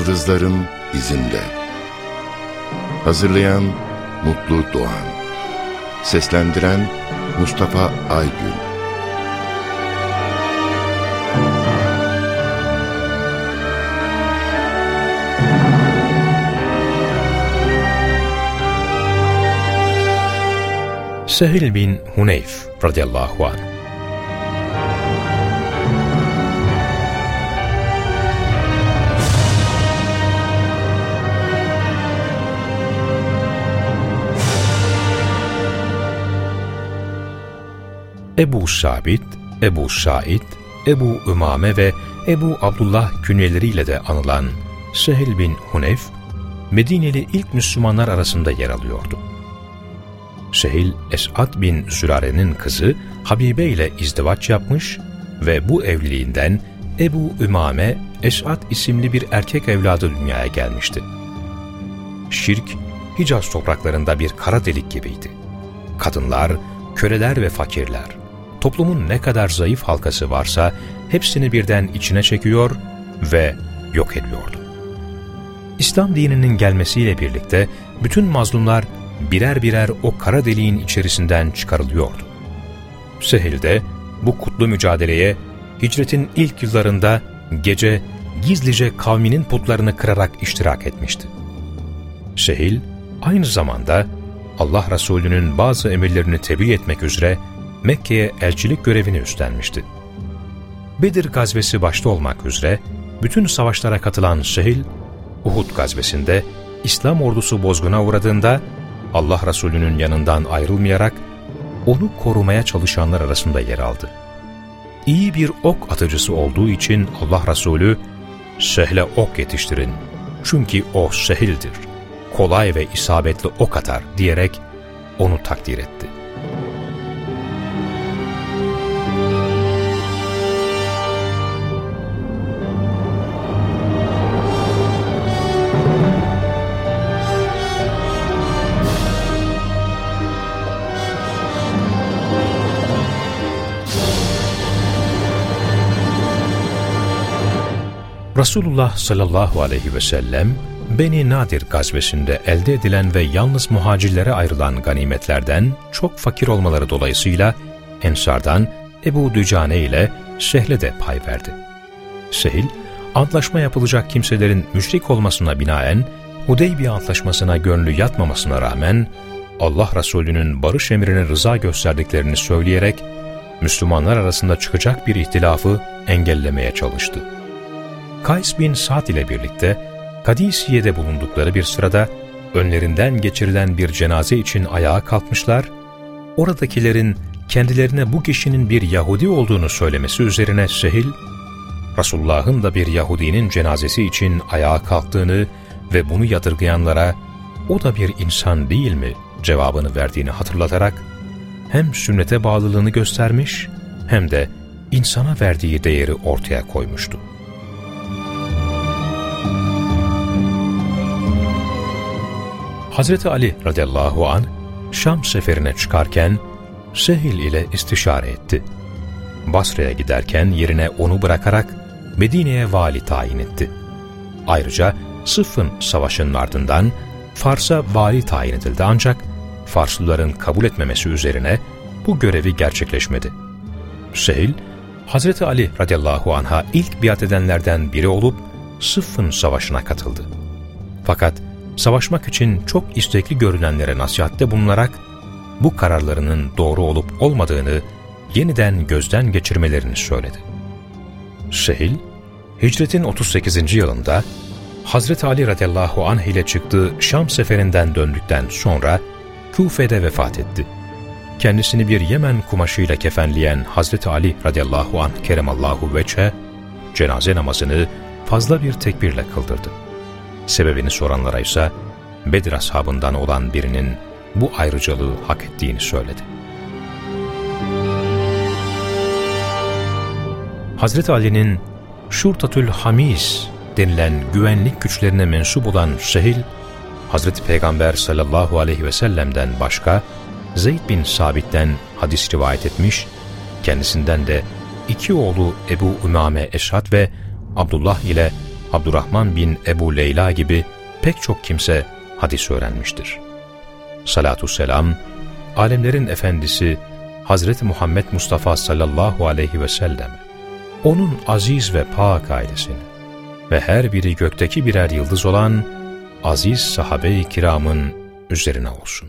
Yıldızların izinde. Hazırlayan Mutlu Doğan. Seslendiren Mustafa Aygün. Sehil bin Huneyf radıyallahu anh Ebu Sabit, Ebu Said, Ebu Ümame ve Ebu Abdullah künyeleriyle de anılan Sehil bin Huneyf, Medineli ilk Müslümanlar arasında yer alıyordu. Sehil, Esad bin Sürare'nin kızı Habibe ile izdivaç yapmış ve bu evliliğinden Ebu Ümame, Esad isimli bir erkek evladı dünyaya gelmişti. Şirk, Hicaz topraklarında bir kara delik gibiydi. Kadınlar, köleler ve fakirler, toplumun ne kadar zayıf halkası varsa hepsini birden içine çekiyor ve yok ediyordu. İslam dininin gelmesiyle birlikte bütün mazlumlar birer birer o kara deliğin içerisinden çıkarılıyordu. Sehil de bu kutlu mücadeleye hicretin ilk yıllarında gece gizlice kavminin putlarını kırarak iştirak etmişti. Sehil aynı zamanda Allah Resulü'nün bazı emirlerini tebliğ etmek üzere Mekke'ye elçilik görevini üstlenmişti. Bedir gazvesi başta olmak üzere bütün savaşlara katılan Sehil, Uhud gazvesinde İslam ordusu bozguna uğradığında Allah Resulü'nün yanından ayrılmayarak onu korumaya çalışanlar arasında yer aldı. İyi bir ok atıcısı olduğu için Allah Resulü, Sehle ok yetiştirin çünkü o sehildir, kolay ve isabetli ok atar diyerek onu takdir etti. Resulullah sallallahu aleyhi ve sellem, Beni Nadir gazvesinde elde edilen ve yalnız muhacirlere ayrılan ganimetlerden çok fakir olmaları dolayısıyla Ensardan Ebu Dücane ile Sehl'e de pay verdi. Sehil, antlaşma yapılacak kimselerin müşrik olmasına binaen Hudeybiye antlaşmasına gönlü yatmamasına rağmen Allah Resulü'nün barış emrine rıza gösterdiklerini söyleyerek Müslümanlar arasında çıkacak bir ihtilafı engellemeye çalıştı. Kays bin Sa'd ile birlikte Kadisiye'de bulundukları bir sırada önlerinden geçirilen bir cenaze için ayağa kalkmışlar, oradakilerin kendilerine bu kişinin bir Yahudi olduğunu söylemesi üzerine Sehil, Resulullah'ın da bir Yahudinin cenazesi için ayağa kalktığını ve bunu yadırgayanlara o da bir insan değil mi cevabını verdiğini hatırlatarak hem sünnete bağlılığını göstermiş hem de insana verdiği değeri ortaya koymuştu. Hazreti Ali radıyallahu an Şam seferine çıkarken Sehil ile istişare etti. Basra'ya giderken yerine onu bırakarak Medine'ye vali tayin etti. Ayrıca Sıffın Savaşı'nın ardından Fars'a vali tayin edildi ancak Farslıların kabul etmemesi üzerine bu görevi gerçekleşmedi. Sehil, Hazreti Ali radıyallahu anh'a ilk biat edenlerden biri olup Sıffın Savaşı'na katıldı. Fakat savaşmak için çok istekli görünenlere nasihatte bulunarak bu kararlarının doğru olup olmadığını yeniden gözden geçirmelerini söyledi. Sehil, hicretin 38. yılında Hazreti Ali radıyallahu anh ile çıktığı Şam seferinden döndükten sonra Kufe'de vefat etti. Kendisini bir Yemen kumaşıyla kefenleyen Hazreti Ali radıyallahu anh keremallahu veçhe, cenaze namazını fazla bir tekbirle kıldırdı. Sebebini soranlara ise Bedir ashabından olan birinin bu ayrıcalığı hak ettiğini söyledi. Hazreti Ali'nin Şurtatül Hamis denilen güvenlik güçlerine mensup olan Sehil, Hazreti Peygamber sallallahu aleyhi ve sellem'den başka Zeyd bin Sabit'ten hadis rivayet etmiş, kendisinden de iki oğlu Ebu Ümame Eşat ve Abdullah ile Abdurrahman bin Ebu Leyla gibi pek çok kimse hadis öğrenmiştir. Salatü selam, alemlerin efendisi Hazreti Muhammed Mustafa sallallahu aleyhi ve sellem, onun aziz ve pak ailesini ve her biri gökteki birer yıldız olan aziz sahabe-i kiramın üzerine olsun.